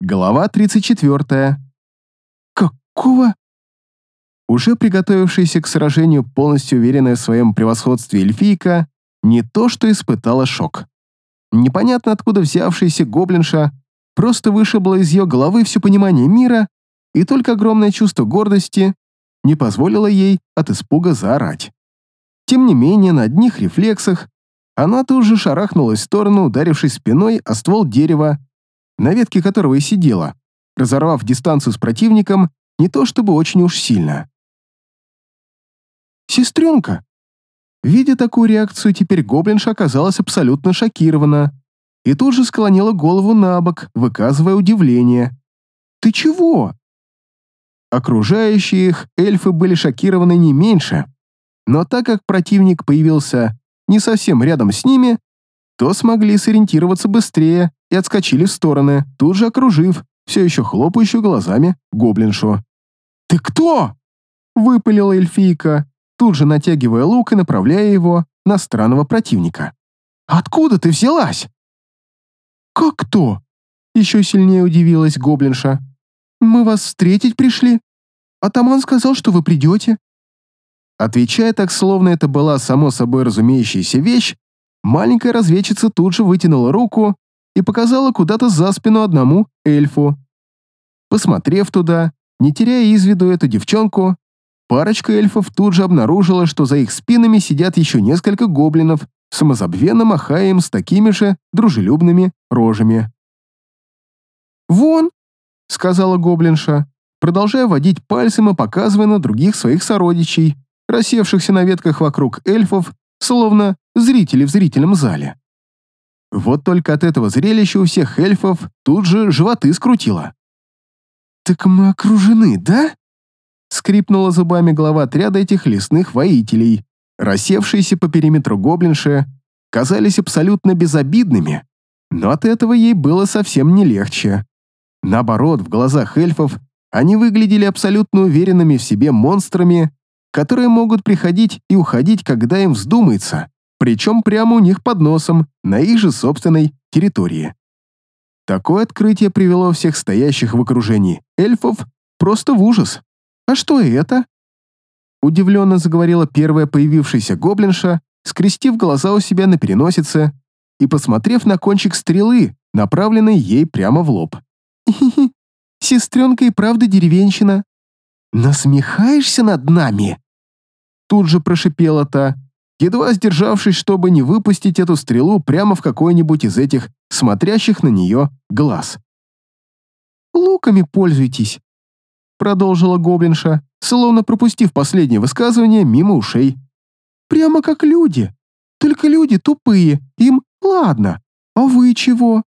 Глава 34. Какого? Уже приготовившаяся к сражению, полностью уверенная в своем превосходстве эльфийка, не то что испытала шок. Непонятно откуда взявшаяся гоблинша просто вышибла из ее головы все понимание мира, и только огромное чувство гордости не позволило ей от испуга заорать. Тем не менее, на одних рефлексах она тут же шарахнулась в сторону, ударившись спиной о ствол дерева, на ветке которого и сидела, разорвав дистанцию с противником не то чтобы очень уж сильно. «Сестренка!» Видя такую реакцию, теперь гоблинша оказалась абсолютно шокирована и тут же склонила голову на бок, выказывая удивление. «Ты чего?» Окружающие их эльфы были шокированы не меньше, но так как противник появился не совсем рядом с ними, то смогли сориентироваться быстрее и отскочили в стороны, тут же окружив все еще хлопающую глазами гоблиншу. «Ты кто?» — выпалила эльфийка, тут же натягивая лук и направляя его на странного противника. «Откуда ты взялась?» «Как кто?» — еще сильнее удивилась гоблинша. «Мы вас встретить пришли. Атаман сказал, что вы придете». Отвечая так, словно это была само собой разумеющаяся вещь, маленькая разведчица тут же вытянула руку и показала куда-то за спину одному эльфу. Посмотрев туда, не теряя из виду эту девчонку, парочка эльфов тут же обнаружила, что за их спинами сидят еще несколько гоблинов, самозабвенно махая им с такими же дружелюбными рожами. «Вон!» — сказала гоблинша, продолжая водить пальцем и показывая на других своих сородичей, рассевшихся на ветках вокруг эльфов, словно зрители в зрительном зале. Вот только от этого зрелища у всех эльфов тут же животы скрутило. «Так мы окружены, да?» Скрипнула зубами глава отряда этих лесных воителей. Рассевшиеся по периметру гоблинши казались абсолютно безобидными, но от этого ей было совсем не легче. Наоборот, в глазах эльфов они выглядели абсолютно уверенными в себе монстрами, которые могут приходить и уходить, когда им вздумается, причем прямо у них под носом, на их же собственной территории. Такое открытие привело всех стоящих в окружении эльфов просто в ужас. «А что это?» Удивленно заговорила первая появившаяся гоблинша, скрестив глаза у себя на переносице и посмотрев на кончик стрелы, направленной ей прямо в лоб. «Хи-хи, сестренка и правда деревенщина. Насмехаешься над нами?» Тут же прошипела та, едва сдержавшись, чтобы не выпустить эту стрелу прямо в какой-нибудь из этих смотрящих на нее глаз. «Луками пользуйтесь», — продолжила гоблинша, словно пропустив последнее высказывание мимо ушей. «Прямо как люди. Только люди тупые, им ладно. А вы чего?»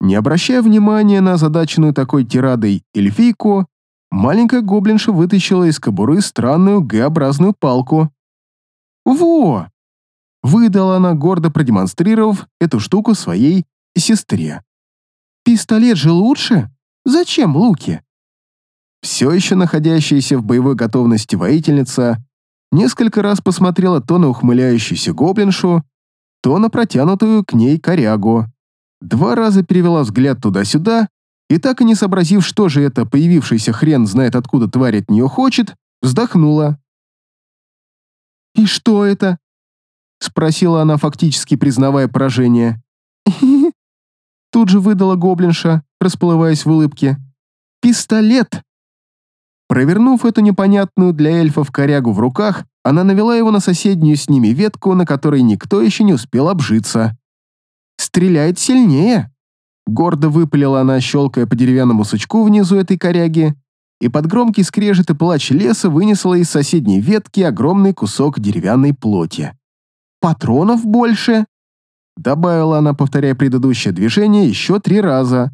Не обращая внимания на озадаченную такой тирадой эльфийку, маленькая гоблинша вытащила из кобуры странную Г-образную палку. «Во!» — выдала она, гордо продемонстрировав эту штуку своей сестре. «Пистолет же лучше? Зачем луки?» Все еще находящаяся в боевой готовности воительница несколько раз посмотрела то на ухмыляющуюся гоблиншу, то на протянутую к ней корягу. Два раза перевела взгляд туда-сюда и, так и не сообразив, что же это появившийся хрен знает откуда тварь от нее хочет, вздохнула. «И что это?» — спросила она, фактически признавая поражение. Тут же выдала гоблинша, расплываясь в улыбке. «Пистолет!» Провернув эту непонятную для эльфов корягу в руках, она навела его на соседнюю с ними ветку, на которой никто еще не успел обжиться. «Стреляет сильнее!» Гордо выпалила она, щелкая по деревянному сучку внизу этой коряги, и под громкий скрежет и плач леса вынесла из соседней ветки огромный кусок деревянной плоти. «Патронов больше!» Добавила она, повторяя предыдущее движение еще три раза,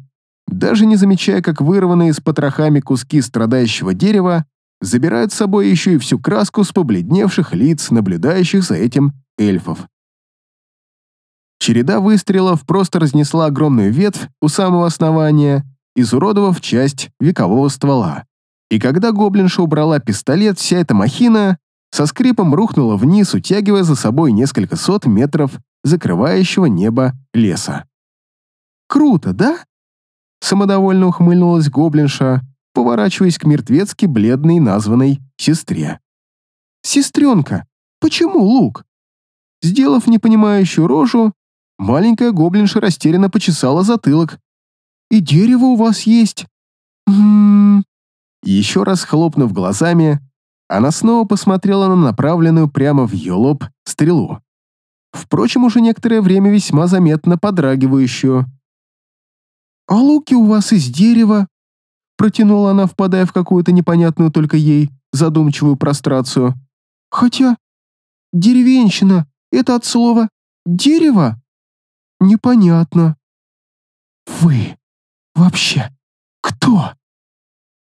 даже не замечая, как вырванные с потрохами куски страдающего дерева забирают с собой еще и всю краску с побледневших лиц, наблюдающих за этим эльфов. Череда выстрелов просто разнесла огромную ветвь у самого основания, изуродовав часть векового ствола. И когда гоблинша убрала пистолет, вся эта махина со скрипом рухнула вниз, утягивая за собой несколько сот метров закрывающего небо леса. «Круто, да?» Самодовольно ухмыльнулась гоблинша, поворачиваясь к мертвецки бледной названной сестре. «Сестренка, почему лук?» Сделав непонимающую рожу, маленькая гоблинша растерянно почесала затылок. «И дерево у вас есть?» «М-м-м...» Еще раз хлопнув глазами, она снова посмотрела на направленную прямо в ее лоб стрелу. Впрочем, уже некоторое время весьма заметно подрагивающую. «А луки у вас из дерева?» Протянула она, впадая в какую-то непонятную только ей задумчивую прострацию. «Хотя деревенщина — это от слова «дерево»?» «Непонятно». «Вы вообще кто?»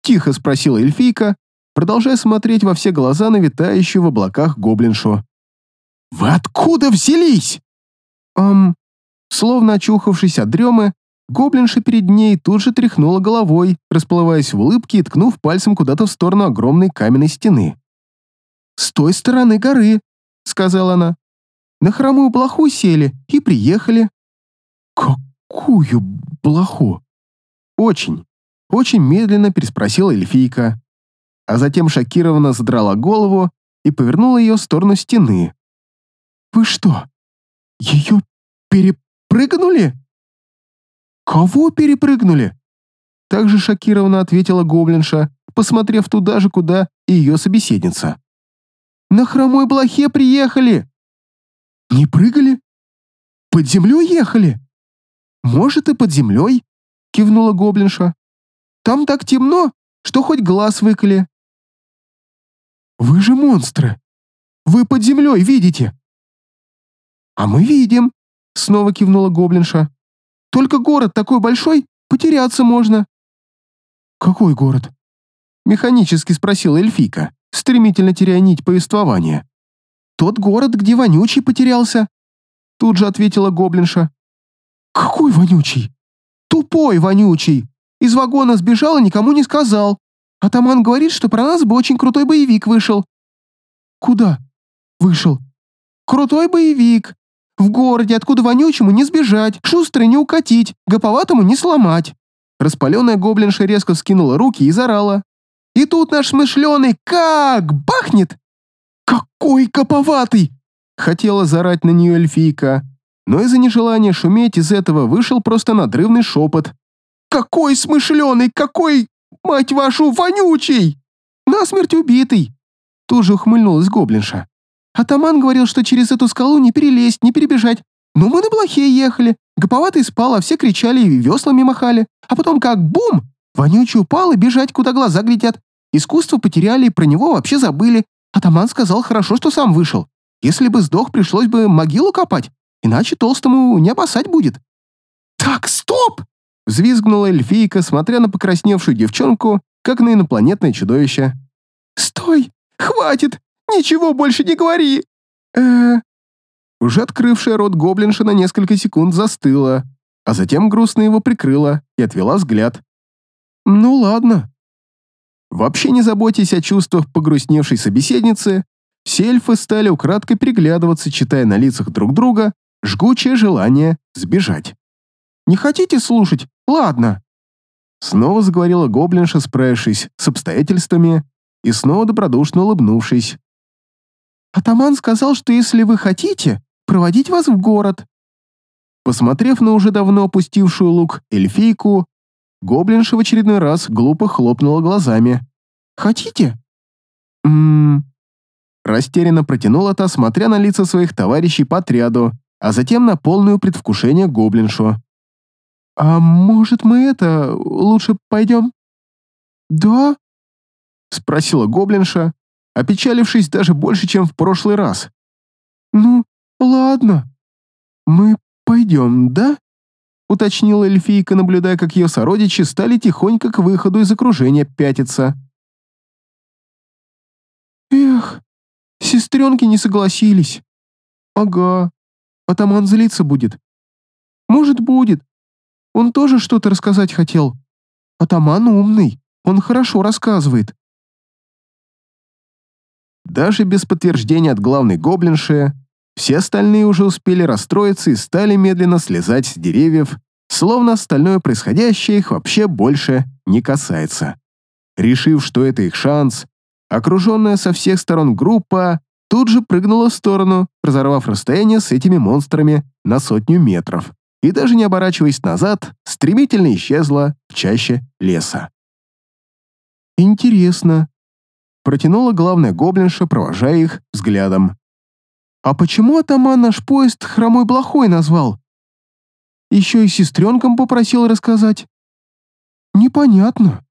Тихо спросила эльфийка, продолжая смотреть во все глаза на витающую в облаках гоблиншу. «Вы откуда взялись?» «Эм...» Словно очухавшись от дремы, гоблинша перед ней тут же тряхнула головой, расплываясь в улыбке и ткнув пальцем куда-то в сторону огромной каменной стены. «С той стороны горы», — сказала она. «На хромую блоху сели и приехали». «Какую блоху?» «Очень, очень медленно переспросила эльфийка, а затем шокированно задрала голову и повернула ее в сторону стены. «Вы что, ее перепрыгнули?» «Кого перепрыгнули?» Также шокированно ответила гоблинша, посмотрев туда же, куда и ее собеседница. «На хромой блохе приехали!» «Не прыгали? Под землей ехали?» «Может, и под землей», — кивнула гоблинша. «Там так темно, что хоть глаз выколи». «Вы же монстры! Вы под землей видите!» «А мы видим», — снова кивнула гоблинша. «Только город такой большой, потеряться можно». «Какой город?» — механически спросила эльфийка, стремительно теряя нить повествования. «Тот город, где вонючий потерялся», — тут же ответила гоблинша. «Какой вонючий?» «Тупой вонючий. Из вагона сбежал и никому не сказал. Атаман говорит, что про нас бы очень крутой боевик вышел». «Куда?» «Вышел». «Крутой боевик. В городе, откуда вонючему не сбежать, шустрый не укатить, гоповатому не сломать». Распаленная гоблинша резко вскинула руки и зарала. «И тут наш смышленый как бахнет!» «Какой гоповатый!» Хотела зарать на нее эльфийка, но из-за нежелания шуметь из этого вышел просто надрывный шепот. «Какой смышленый, какой, мать вашу, вонючий! Насмерть убитый!» Тут же ухмыльнулась гоблинша. Атаман говорил, что через эту скалу не перелезть, не перебежать. Но мы на блохе ехали. Гоповатый спал, а все кричали и веслами махали. А потом как бум! Вонючий упал и бежать, куда глаза глядят. Искусство потеряли и про него вообще забыли. Атаман сказал, хорошо, что сам вышел. Если бы сдох, пришлось бы могилу копать, иначе толстому не опасать будет. «Так, стоп!» — взвизгнула эльфийка, смотря на покрасневшую девчонку, как на инопланетное чудовище. «Стой! Хватит! Ничего больше не говори!» э Уже открывшая рот гоблинша на несколько секунд застыла, а затем грустно его прикрыла и отвела взгляд. «Ну ладно». Вообще не заботясь о чувствах погрустневшей собеседницы, все эльфы стали украдкой переглядываться, читая на лицах друг друга жгучее желание сбежать. «Не хотите слушать? Ладно». Снова заговорила гоблинша, справившись с обстоятельствами и снова добродушно улыбнувшись. «Атаман сказал, что если вы хотите, проводить вас в город». Посмотрев на уже давно опустившую лук эльфийку, гоблинша в очередной раз глупо хлопнула глазами. «Хотите?» «Ммм...» Растерянно протянула та, смотря на лица своих товарищей по отряду, а затем на полную предвкушение гоблиншу. «А может, мы это... лучше пойдем?» «Да?» — спросила гоблинша, опечалившись даже больше, чем в прошлый раз. «Ну, ладно. Мы пойдем, да?» — уточнила эльфийка, наблюдая, как ее сородичи стали тихонько к выходу из окружения пятиться. «Эх, сестренки не согласились. Ага, атаман злиться будет. Может, будет. Он тоже что-то рассказать хотел. Атаман умный, он хорошо рассказывает». Даже без подтверждения от главной гоблинши, все остальные уже успели расстроиться и стали медленно слезать с деревьев, словно остальное происходящее их вообще больше не касается. Решив, что это их шанс, окруженная со всех сторон группа тут же прыгнула в сторону, разорвав расстояние с этими монстрами на сотню метров, и даже не оборачиваясь назад, стремительно исчезла в чаще леса. «Интересно», — протянула главная гоблинша, провожая их взглядом. «А почему атаман наш поезд хромой блохой назвал? Еще и сестренкам попросил рассказать». «Непонятно»,